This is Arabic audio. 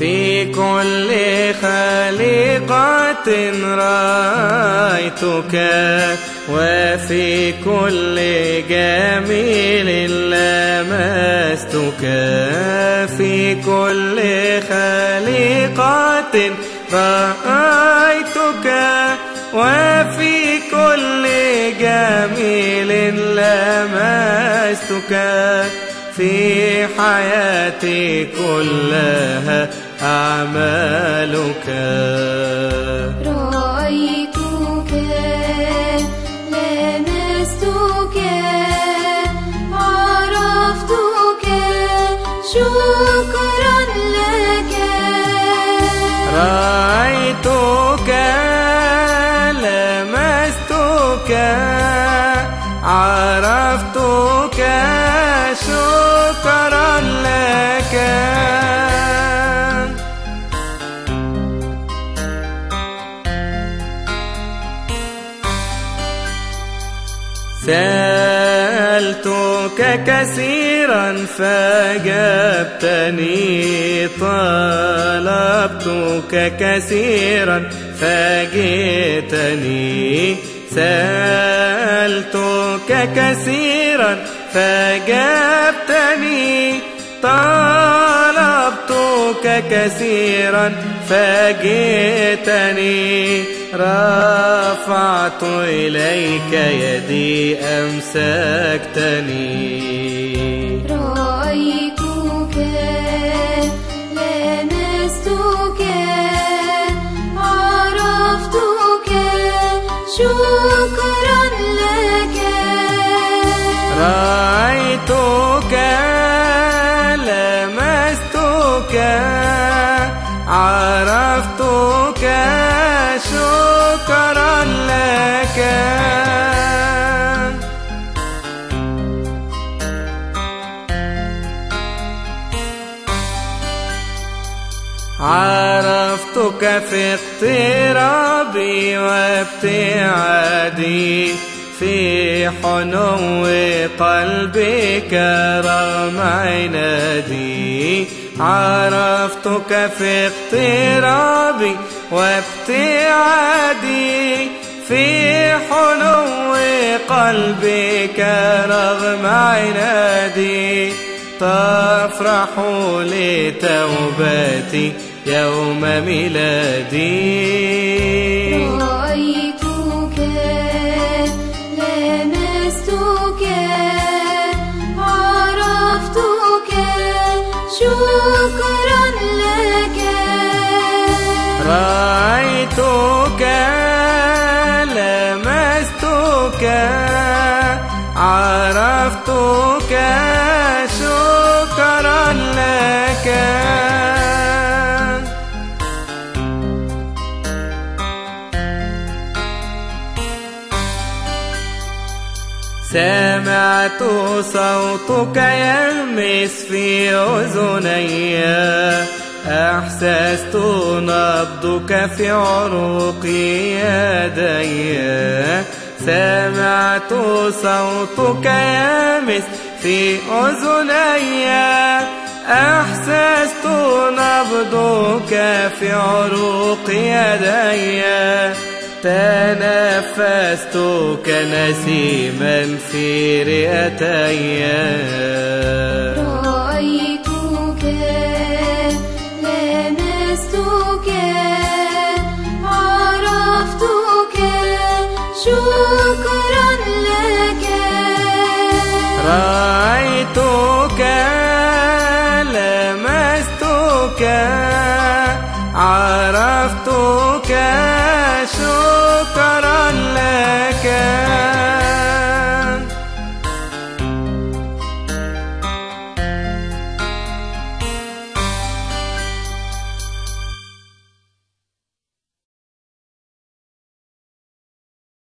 في كل خليقة رأيتك وفي كل جميل لمستك في كل خليقة رأيتك وفي كل جميل لمستك في حياتي كلها أعمالك. رأيتك لمستك عرفتك شكرا لك. سألتك كثيرا فأجبتني طلبتك كثيرا فجئتني. سألتك كثيرا فأجبتني طلبتك كثيرا فجئتني رفعت إليك يدي أمسكتني. رأيتك لمستك عرفتك شكرا لك. رأيتك عرفتك شكرا لك. عرفتك في اقترابي وابتعادي في حنو قلبك رغم عنادي عرفتك في اقترابي وابتعادي في حنو قلبك رغم عنادي تفرح لتوبتي يوم ميلادي. عرفتك شكرا لك. سمعت صوتك يهمس في أذني. أحسست نبضك في عروق يدي. سمعت صوتك يهمس في أذني. أحسست نبضك في عروق يدي. تنفست كنسيما في رئتي رأيتك لمستك عرفتك